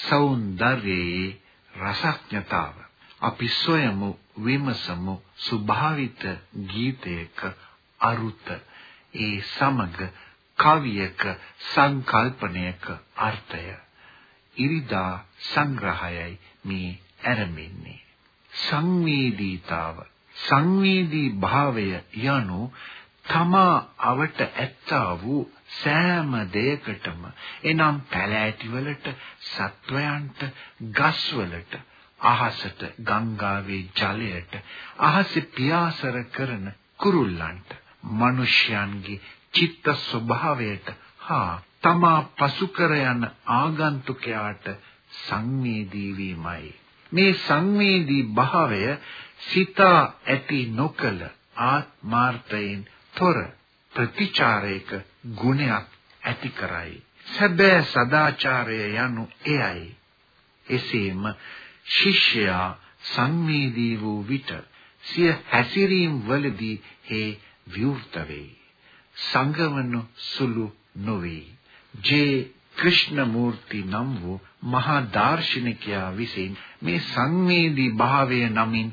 సౌందර්යයේ රසඥතාව. අපි සොයමු විමසමු ස්වභාවිත ගීතයක අරුත. ඒ සමග කවියක සංකල්පනයක අර්ථය. ඉරිදා සංග්‍රහයයි මේ ඇරඹෙන්නේ. සංවේදීතාව. සංවේදී භාවය යනු තමා අවට ඇත්තා වූ සෑම දෙයකටම එනම් පැලෑටි වලට සත්වයන්ට ගස්වලට අහසට ගංගාවේ ජලයට අහසේ පියාසර කරන කුරුල්ලන්ට මිනිසයන්ගේ චිත්ත ස්වභාවයට හා තමා පසු කර යන ආගන්තුකයාට සංවේදී වීමයි. මේ සංවේදී භාවය සිතා ඇති නොකල ආත්මාර්ථයෙන් තොර ප්‍රතිචාරයක ගුණයක් ඇති කරයි. සැබෑ සදාචාරය යනු එයයි. එසේම ශිෂ්‍යයා සංවේදී වූ විට සිය හැසිරීම් වලදී හේ විවෘත වේ. සංගවන සුළු නොවේ. ජේ ක්‍රිෂ්ණමූර්ති නම් වූ මහා දාර්ශනිකයා විසින් මේ සංවේදී භාවය නමින්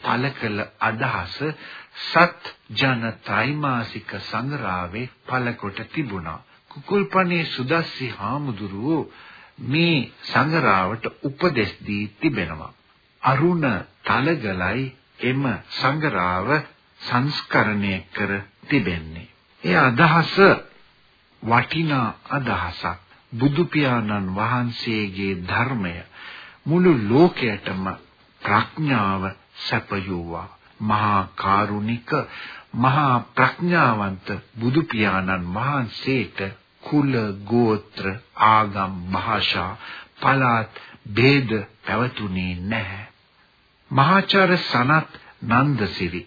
පළ කළ අදහස සත් ජන ත්‍රිමාසික සංග්‍රහවේ පළකොට තිබුණා. කුකුල්පනේ සුදස්සි හාමුදුරුවෝ මේ සංග්‍රහවට උපදෙස් දී තිබෙනවා. අරුණ තලගලයි එම සංග්‍රහව සංස්කරණය කර තිබෙන්නේ. ඒ අදහස වටිනා අදහසක්. බුදු පියාණන් වහන්සේගේ ධර්මය මුළු ලෝකයටම ප්‍රඥාව සැපයුවා. මහා කාරුණික මහා ප්‍රඥාවන්ත බුදු පියාණන් වහන්සේට කුල ගෝත්‍ර ආගම් භාෂා පළාත් ભેද පැවතුනේ නැහැ මහාචාර්ය සනත් නන්දසිරි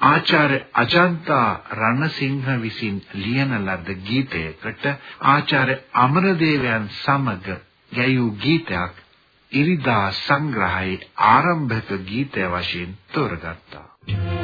ආචාර්ය අජන්තා රණසිංහ විසින් ලියන ලද ගීතයකට ආචාර්ය අමරදේවයන් සමග ගැයූ ගීතයක් ඉරිදා සංග්‍රහයේ ආරම්භක ගීතය වශයෙන් තෝරගත්තා. Thank you.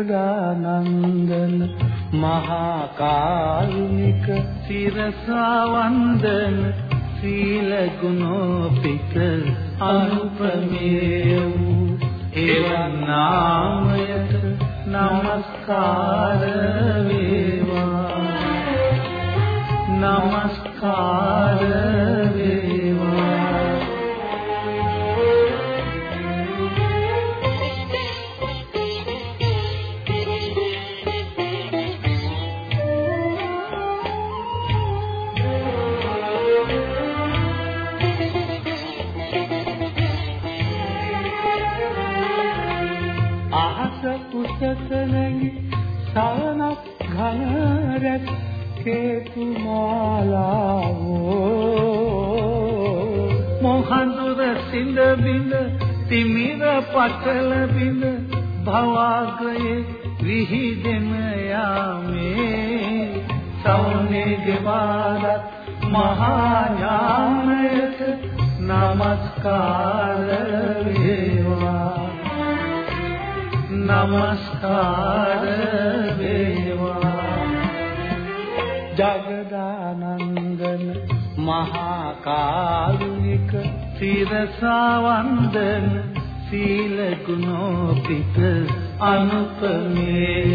සග්ගානන්දන මහා කාරුණික සිරසා වන්දන සීල ගුණෝපිත අනුපමේය වූ එවන් නාමයට নমස්කාර වේවා. নমස්කාර කේතු මාලාවෝ මොහඳුර සිඳ බිඳ තිමිර පතල බිඳ භවග්‍රයේ විහිදෙම යාමේ. සෞනේ දෙවාරත් මහා ඥානයට নমস্কার වේවා. নমস্কার වේවා. ජගදානන්දන මහා කාරුණික සිරසවන්දන සීල ගුණෝපිත අනුපමේය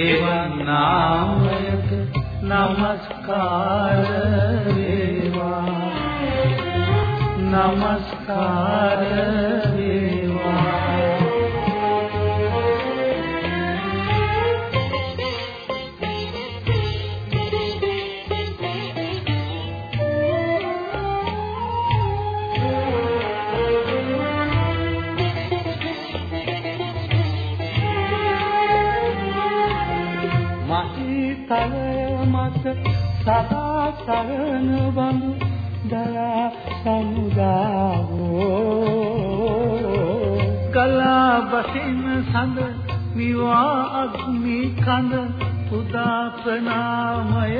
එවන් නාමයට নমස්කාර වේවා. নমස්කාර සදා සරණ බඳු දයා සමුදාවෝ. කලා බසින සඳ විවා අග්නි කඳ පුදා ප්‍රණාමය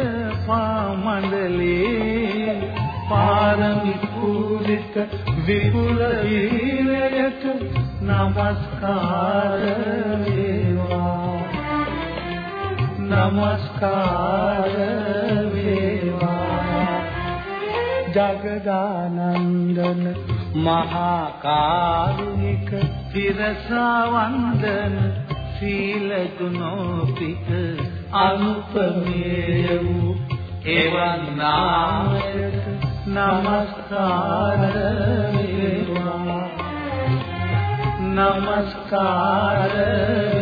පාමණ්ඩලේ. පාරමි පූජිත විපුල වීරයට නමස්කාර වේවා নমස්කාර වේවා ජගදානන්දන මහා කාරුණික තිරසවන්දන සීල ගුණෝපිත අනුපමේය වූ එවන් නාමයට නමස්කාර වේවා නමස්කාර වේවා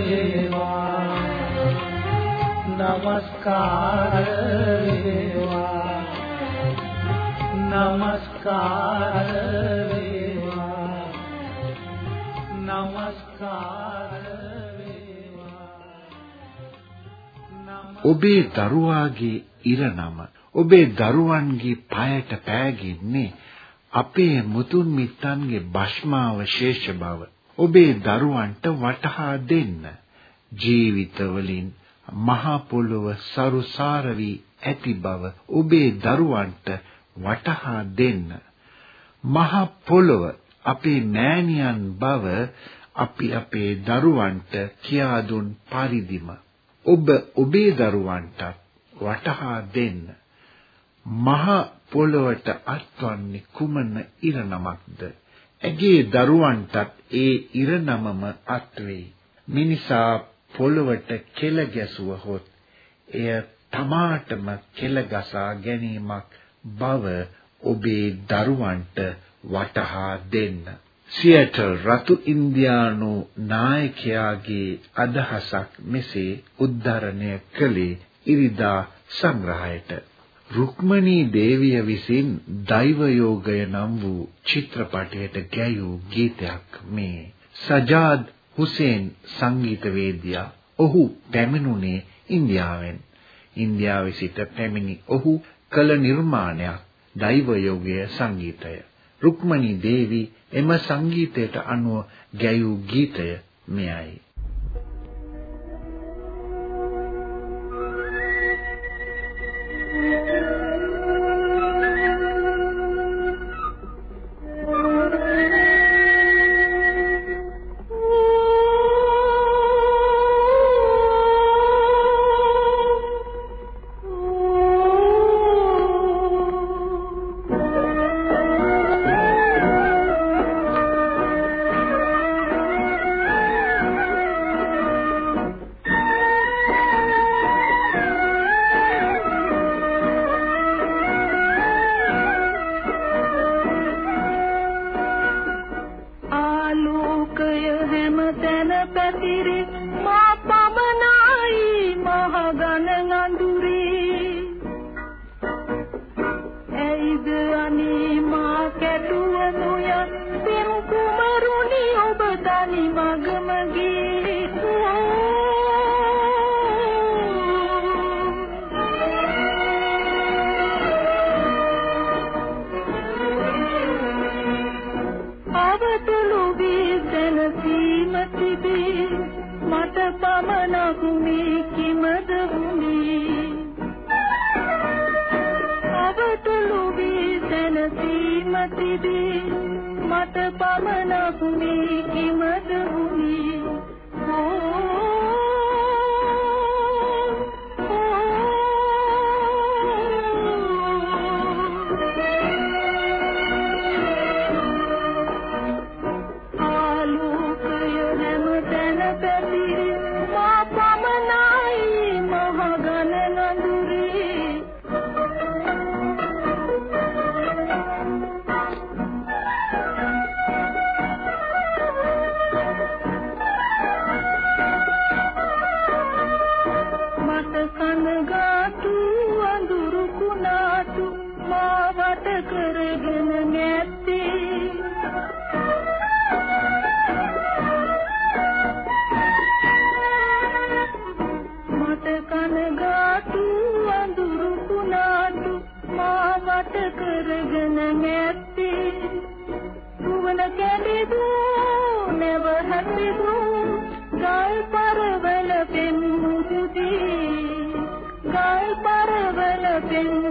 නමස්කාර වේවා නමස්කාර වේවා නමස්කාර ඔබේ දරුවාගේ ඉරනම ඔබේ දරුවන්ගේ পায়ට පෑගෙන්නේ අපේ මුතුන් මිත්තන්ගේ භස්මාවශේෂ බව. ඔබේ දරුවන්ට වටහා දෙන්න ජීවිතවලින් මහා පොළොව සරුසාර වී ඇති බව ඔබේ දරුවන්ට වටහා දෙන්න. මහා පොළොව අපේ මෑණියන් බව අපි අපේ දරුවන්ට කියා දුන් පරිදිම ඔබ ඔබේ දරුවන්ට වටහා දෙන්න. මහා පොළොවට අත්වන්නේ කුමන ඉරණමක්ද? ඇගේ දරුවන්ටත් ඒ ඉරණමම අත්වේ. මිනිසා පොළවට කෙල ගැසුවහොත් එය තමාටම කෙල ගසා ගැනීමක් බව ඔබේ දරුවන්ට වටහා දෙන්න. සියටල් රතු ඉන්දියානු නායකයාගේ අදහසක් මෙසේ උද්ධරණය කළේ ඉරිදා සංග්‍රහයට. රුක්මනී දේවිය විසින් දෛව යෝගය නම් වූ චිත්‍රපටයට ගැයූ ගීතයක් මේ. සජාද් හුසේන් සංගීතවේදියා ඔහු පැමිණුණේ ඉන්දියාවෙන්. ඉන්දියාවේ සිට පැමිණි ඔහු කළ නිර්මාණයක් දෛව යෝගය සංගීතය. රුක්මනී දේවි එම සංගීතයට අනුව ගැයූ ගීතය මෙයයි. පරවල පෙන්මුදුදී ගල් පරවල පෙන්මුදුදී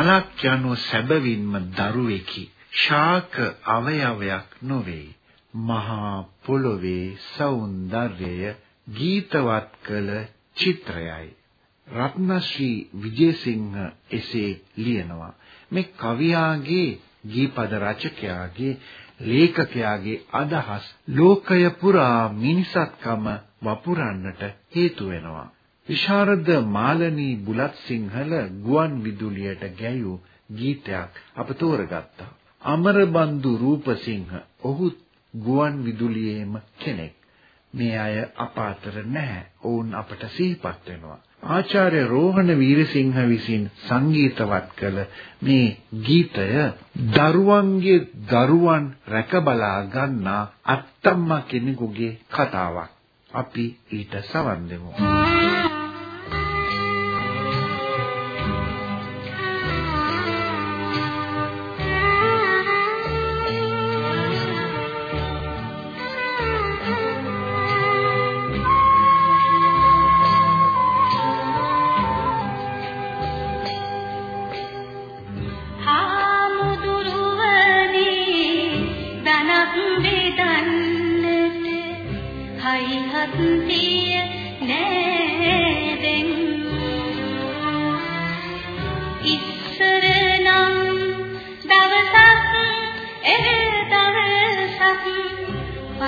මලක් යනු සැබවින්ම දරුවෙකි. ශාක අවයවයක් නොවේ. මහා පොළොවේ సౌందර්යය ගීතවත් කළ චිත්‍රයයි. රත්නශ්‍රී විජේසිංහ එසේ ලියනවා. මේ කවියාගේ ගීපද රචකයාගේ ලේඛකයාගේ අදහස් ලෝකය පුරා මිනිසත්කම වපුරන්නට හේතු වෙනවා. විශාරද මාලනී බුලත් සිංහල ගුවන් විදුලියට ගැයූ ගීතයක් අප තෝරගත්තා. අමරබන්දු රූපසිංහ ඔහු ගුවන් විදුලියේම කෙනෙක්. මේ අය අප අතර නැහැ. ඔවුන් අපට සිහිපත් වෙනවා. ආචාර්ය රෝහණ වීරසිංහ විසින් සංගීතවත් කළ මේ ගීතය දරුවන්ගේ දරුවන් රැකබලා ගන්නා අත්තම්මා කෙනෙකුගේ කතාවක්. අපි ඊට සවන් දෙමු.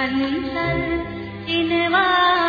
පන්සල් එනවා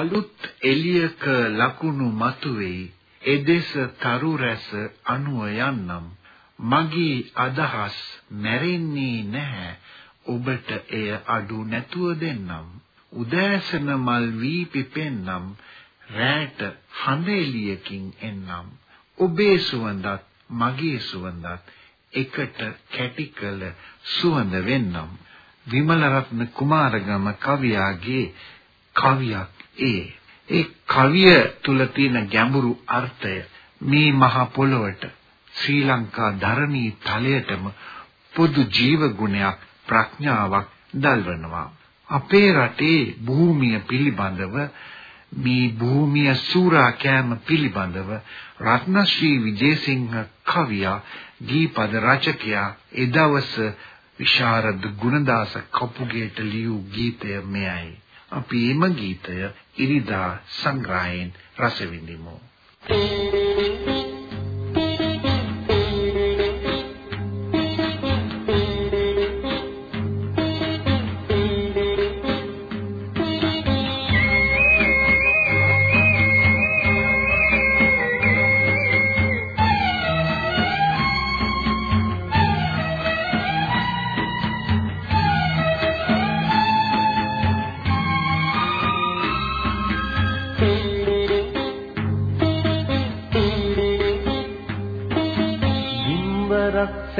අලුත් එළියක ලකුණු මතුවේ එදෙස තරු රැස අනුව යන්නම්. මගේ අදහස් මැරෙන්නේ නැහැ. ඔබට එය අඩු නැතුව දෙන්නම්. උදෑසන මල් වී පිපෙන්නම් රැට හඳ එළියකින් එන්නම්. ඔබේ සුවඳත් මගේ සුවඳත් එකට කැටි කළ සුවඳ වෙන්නම්. විමල රත්න කුමාරගම කවියාගේ කවියක් ඒ ඒ කවිය තුල තියෙන ගැඹුරු අර්ථය මේ මහ පොළොවට ශ්‍රී ලංකා ධර්මී තලයටම පොදු ජීව ගුණයක් ප්‍රඥාවක් දල්වනවා. අපේ රටේ භූමිය පිළිබඳව මේ භූමිය සූරා කෑම පිළිබඳව රත්නශ්‍රී විජේසිංහ කවියා ගීපද රචකයා එදවස විශාරද ගුණදාස කපුගේට ලියූ ගීතය මෙයයි. අපි එම ගීතය ඉරිදා සංග්‍රහයෙන් රස විඳිමු.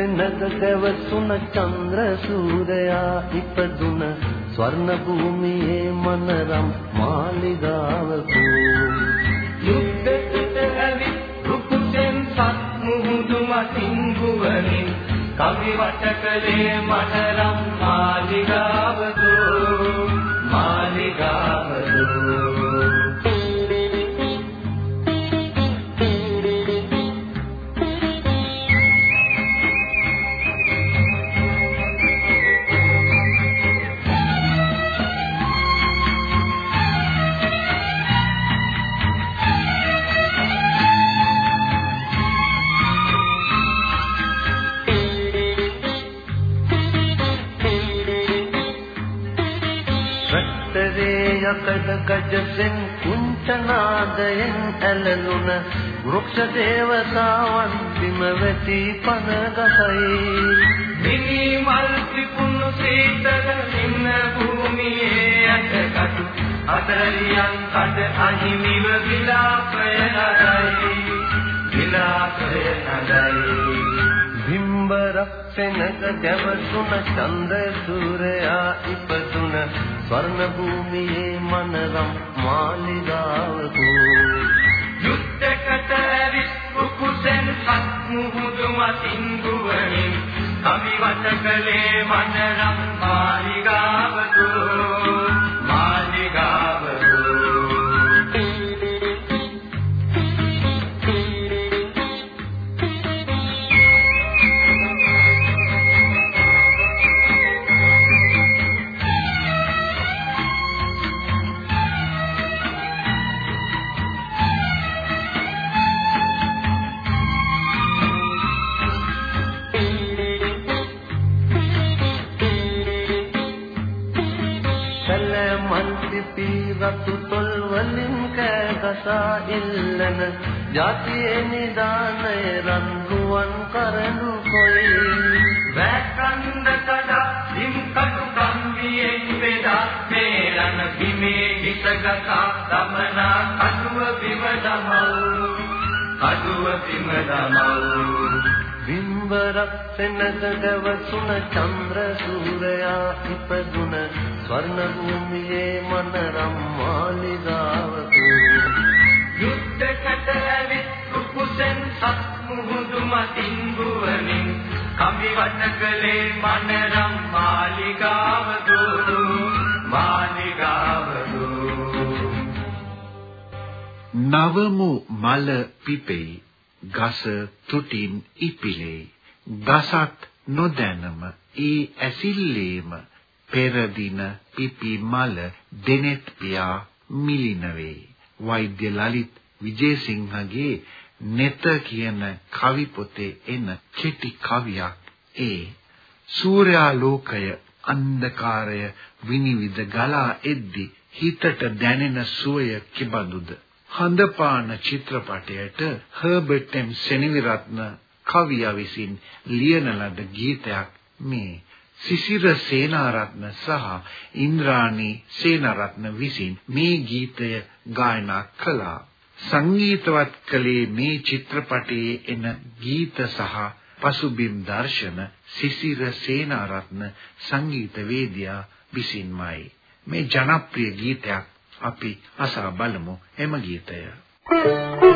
සෙනග චන්ද්‍ර සූර්යයා ඉපදුන ස්වර්ණ භූමියේ මනරම් මාලිගාවකු. යුද්ධෙට ඇවි රුකුසෙන් සත් මුහුදු මතින් ගුවනින් කවි වටකලේ මනරම් මාලිගාවකු. යකඩ ගජසෙන් කුංචනාදයෙන් ඇලලුන වෘක්ෂ දේවතාවන් බිම වැටි පන ගසයි. මිනි මල් ත්‍රිපුණු සීතල ඉන්න භූමියේ අටකටු අතරියන් කඩ අහිමිව විලාපය නදයි විලාපය නදයි බිම්බරක් සෙනග දැවතුන චන්ද සූරයා ඉපදුන ස්වර්ණ භූමියේ මනරම් මාලිගාවකු. යුද්ධකට ඇවිත් කුකුසෙන් සත් මුහුදු මතින් ගුවනින් කවි වචකලේ මනරම් මාලිගාවකු. කෑගසා ඉල්ලන ජාතියේ නිදානය රන් රුවන් කරනු කොයි. වැකන්ද කඩා දිම් කටු කම්බියෙන් බෙදා මේ රණ බිමේ හිසගසා දමනා කඩුව බිම දමල් කඩුව බිම දමල් බිම්බරක් සෙනග ගවසුන චන්ද්‍ර සූරයා ඉපදුන ස්වර්ණ භූමියේ මනරම් මාලිගාවක. යුද්ධකට ඇවිත් කුකුසෙන් සත් මුහුදු මතින් ගුවමින් කම්බි වටකලේ මනරම් මාලිගාවක මාලිගාවක නවමු මල පිපෙයි ගස තුටින් ඉපිලේ. ගසත් නොදැනම ඒ ඇසිල්ලේම පෙර දින පිපි මල දෙනෙත් පියා මිලිනවේ. වෛද්‍ය ලලිත් විජේසිංහගේ නෙත කියන කවි පොතේ එන කෙටි කවියක් ඒ. සූර්යා ලෝකය අන්ධකාරය විනිවිද ගලා එද්දි හිතට දැනෙන සුවය කිබඳුද? හඳපාන චිත්‍රපටයට හර්බර්ට් එම් සෙනවිරත්න කවියා විසින් ලියන ලද ගීතයක් මේ. සිසිර සේනාරත්න සහ ඉන්ද්‍රාණී සේනාරත්න විසින් මේ ගීතය ගායනා කළා. සංගීතවත් කළේ මේ චිත්‍රපටයේ එන ගීත සහ පසුබිම් දර්ශන සිසිර සේනාරත්න සංගීතවේදියා විසින්මයි. මේ ජනප්‍රිය ගීතයක් අපි අසා බලමු. එම ගීතය. සීනගේ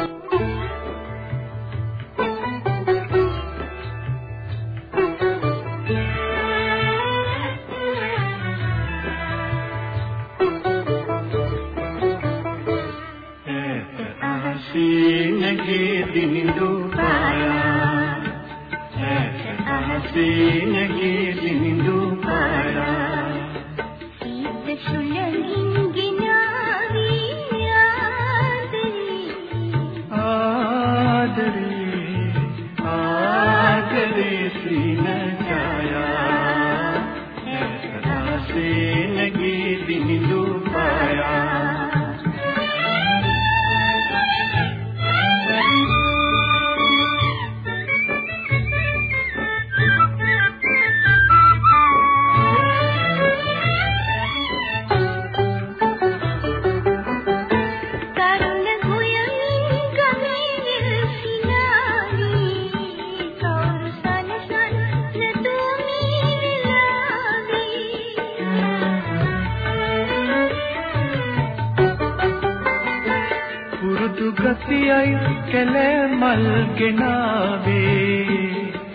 ගෙනාවේ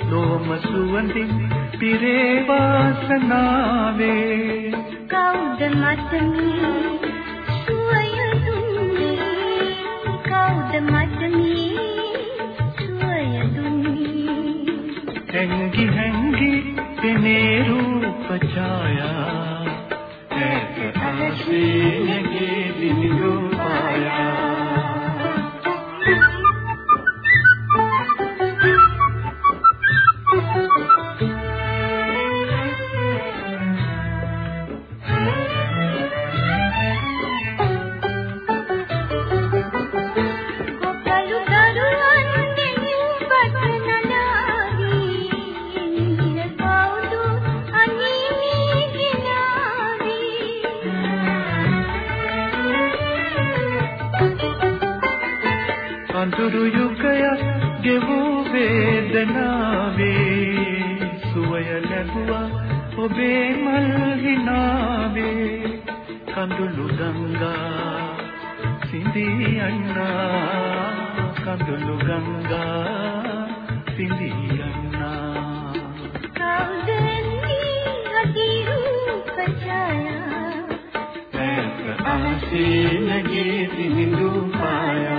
ලෝම සුවඳින් පිරේ වාසනාවේ. කවුද මතමි සුවය දුන්නේ. කවුද මතමි සුවය දුන්නේ. හැංගි හැංගි පෙනේ රූප ඡායා. ඇත ආසේ සිඳී යන්නා කඳුළු ගංගා සිඳී යන්නා කවුද එන්නේ අතිරූප ඡායා? ඇත ආසේ නැගේ දිනිඳු පායා